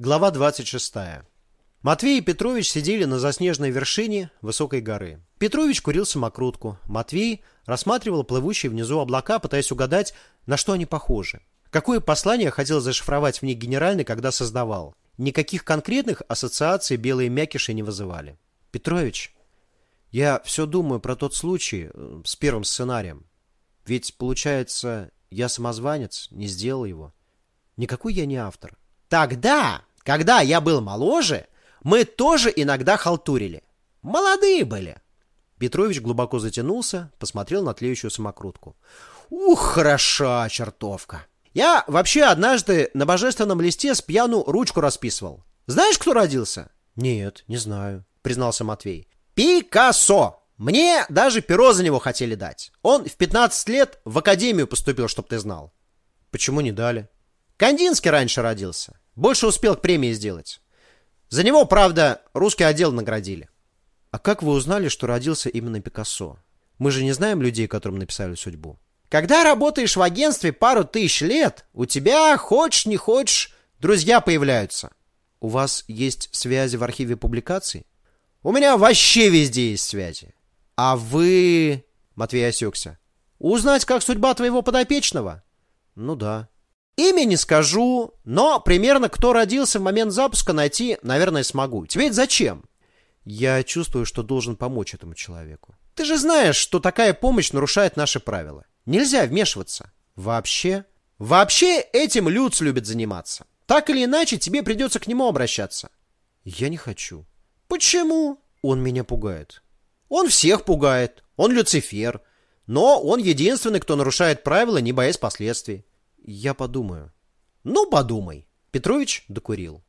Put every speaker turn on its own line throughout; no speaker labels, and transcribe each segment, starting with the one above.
Глава 26. Матвей и Петрович сидели на заснеженной вершине высокой горы. Петрович курил самокрутку. Матвей рассматривал плывущие внизу облака, пытаясь угадать, на что они похожи. Какое послание хотел зашифровать в них генеральный, когда создавал? Никаких конкретных ассоциаций белые мякиши не вызывали. Петрович, я все думаю про тот случай э, с первым сценарием. Ведь, получается, я самозванец, не сделал его. Никакой я не автор.
Тогда, когда я был моложе, мы тоже иногда халтурили. Молодые были.
Петрович глубоко затянулся, посмотрел на тлеющую самокрутку.
Ух, хороша чертовка. Я вообще однажды на божественном листе с пьяну ручку расписывал. Знаешь, кто родился?
Нет, не знаю, признался Матвей.
Пикассо. Мне даже перо за него хотели дать. Он в 15 лет в академию поступил, чтоб ты знал.
Почему не дали?
Кандинский раньше родился. Больше успел к премии сделать. За него, правда, русский отдел наградили.
А как вы узнали, что родился именно Пикассо? Мы же не знаем людей, которым написали судьбу.
Когда работаешь в агентстве пару тысяч лет, у тебя, хочешь не хочешь, друзья появляются.
У вас есть связи в архиве публикаций?
У меня вообще везде есть связи.
А вы... Матвей осекся.
Узнать, как судьба твоего подопечного?
Ну да.
Имя не скажу, но примерно кто родился в момент запуска найти, наверное, смогу. Тебе это зачем?
Я чувствую, что должен помочь этому человеку.
Ты же знаешь, что такая помощь нарушает наши правила. Нельзя вмешиваться.
Вообще?
Вообще этим Люц любит заниматься. Так или иначе, тебе придется к нему обращаться.
Я не хочу.
Почему?
Он меня пугает.
Он всех пугает. Он Люцифер. Но он единственный, кто нарушает правила, не боясь последствий.
Я подумаю.
Ну, подумай. Петрович докурил.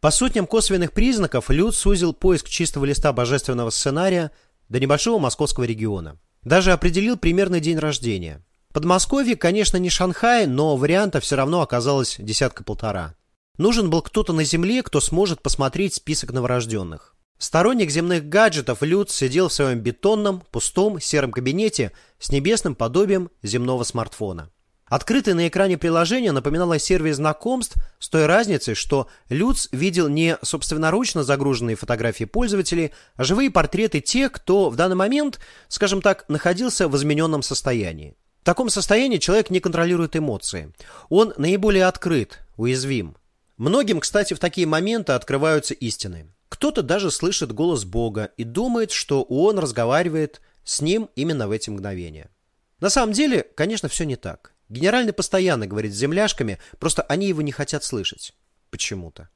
По сотням косвенных признаков Люд сузил поиск чистого листа божественного сценария до небольшого московского региона. Даже определил примерный день рождения. Подмосковье, конечно, не Шанхай, но вариантов все равно оказалось десятка-полтора. Нужен был кто-то на Земле, кто сможет посмотреть список новорожденных. Сторонник земных гаджетов Люд сидел в своем бетонном, пустом, сером кабинете с небесным подобием земного смартфона. Открытое на экране приложение напоминало сервис знакомств с той разницей, что Люц видел не собственноручно загруженные фотографии пользователей, а живые портреты тех, кто в данный момент, скажем так, находился в измененном состоянии. В таком состоянии человек не контролирует эмоции. Он наиболее открыт, уязвим. Многим, кстати, в такие моменты открываются истины. Кто-то даже слышит голос Бога и думает, что он разговаривает с ним именно в эти мгновения. На самом деле, конечно, все не так. Генеральный постоянно говорит с земляшками, просто они его не хотят слышать. Почему-то.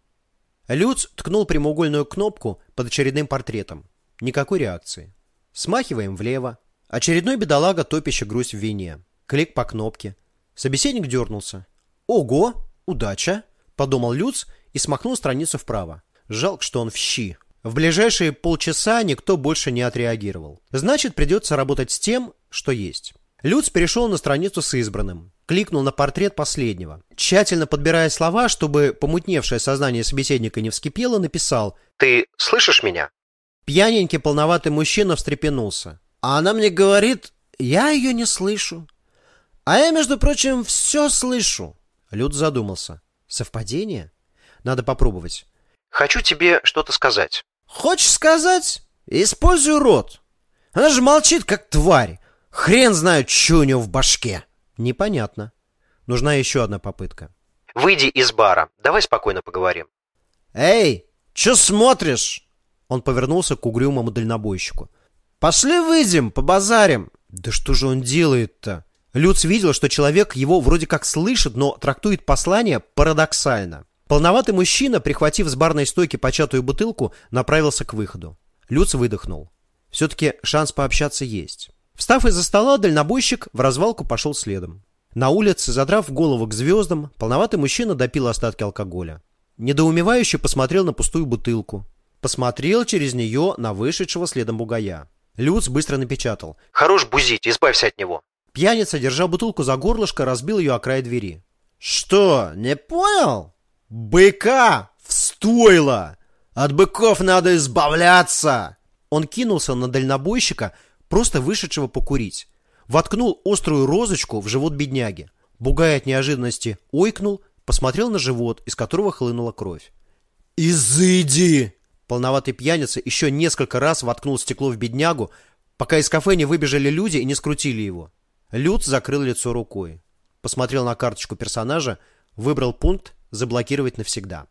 Люц ткнул прямоугольную кнопку под очередным портретом. Никакой реакции. Смахиваем влево. Очередной бедолага, топящий грусть в вине. Клик по кнопке. Собеседник дернулся. «Ого! Удача!» – подумал Люц и смахнул страницу вправо. Жалко, что он в щи. В ближайшие полчаса никто больше не отреагировал. Значит, придется работать с тем, что есть. Люц перешел на страницу с избранным. Кликнул на портрет последнего. Тщательно подбирая слова, чтобы помутневшее сознание собеседника не вскипело, написал
«Ты слышишь меня?»
Пьяненький полноватый мужчина встрепенулся.
А она мне говорит, я ее не слышу. А я, между прочим, все слышу.
Люд задумался. Совпадение? Надо попробовать.
Хочу тебе что-то сказать. Хочешь сказать? Используй рот. Она же молчит, как тварь. Хрен знает, что у него в башке.
Непонятно. Нужна еще одна попытка.
Выйди из бара. Давай спокойно поговорим. Эй, что смотришь?
Он повернулся к угрюмому дальнобойщику.
Пошли выйдем, побазарим.
Да что же он делает-то? Люц видел, что человек его вроде как слышит, но трактует послание парадоксально. Полноватый мужчина, прихватив с барной стойки початую бутылку, направился к выходу. Люц выдохнул. Все-таки шанс пообщаться есть. Встав из-за стола, дальнобойщик в развалку пошел следом. На улице, задрав голову к звездам, полноватый мужчина допил остатки алкоголя. Недоумевающе посмотрел на пустую бутылку. Посмотрел через нее на вышедшего следом бугая. Люц быстро напечатал.
«Хорош бузить, избавься от него».
Пьяница, держа бутылку за горлышко, разбил ее о край двери.
«Что, не понял? Быка в стойло! От быков надо избавляться!»
Он кинулся на дальнобойщика, просто вышедшего покурить. Воткнул острую розочку в живот бедняги. Бугай от неожиданности ойкнул, посмотрел на живот, из которого хлынула кровь.
«Изыди!»
Полноватый пьяница еще несколько раз воткнул стекло в беднягу, пока из кафе не выбежали люди и не скрутили его. Люц закрыл лицо рукой. Посмотрел на карточку персонажа, выбрал пункт «Заблокировать навсегда».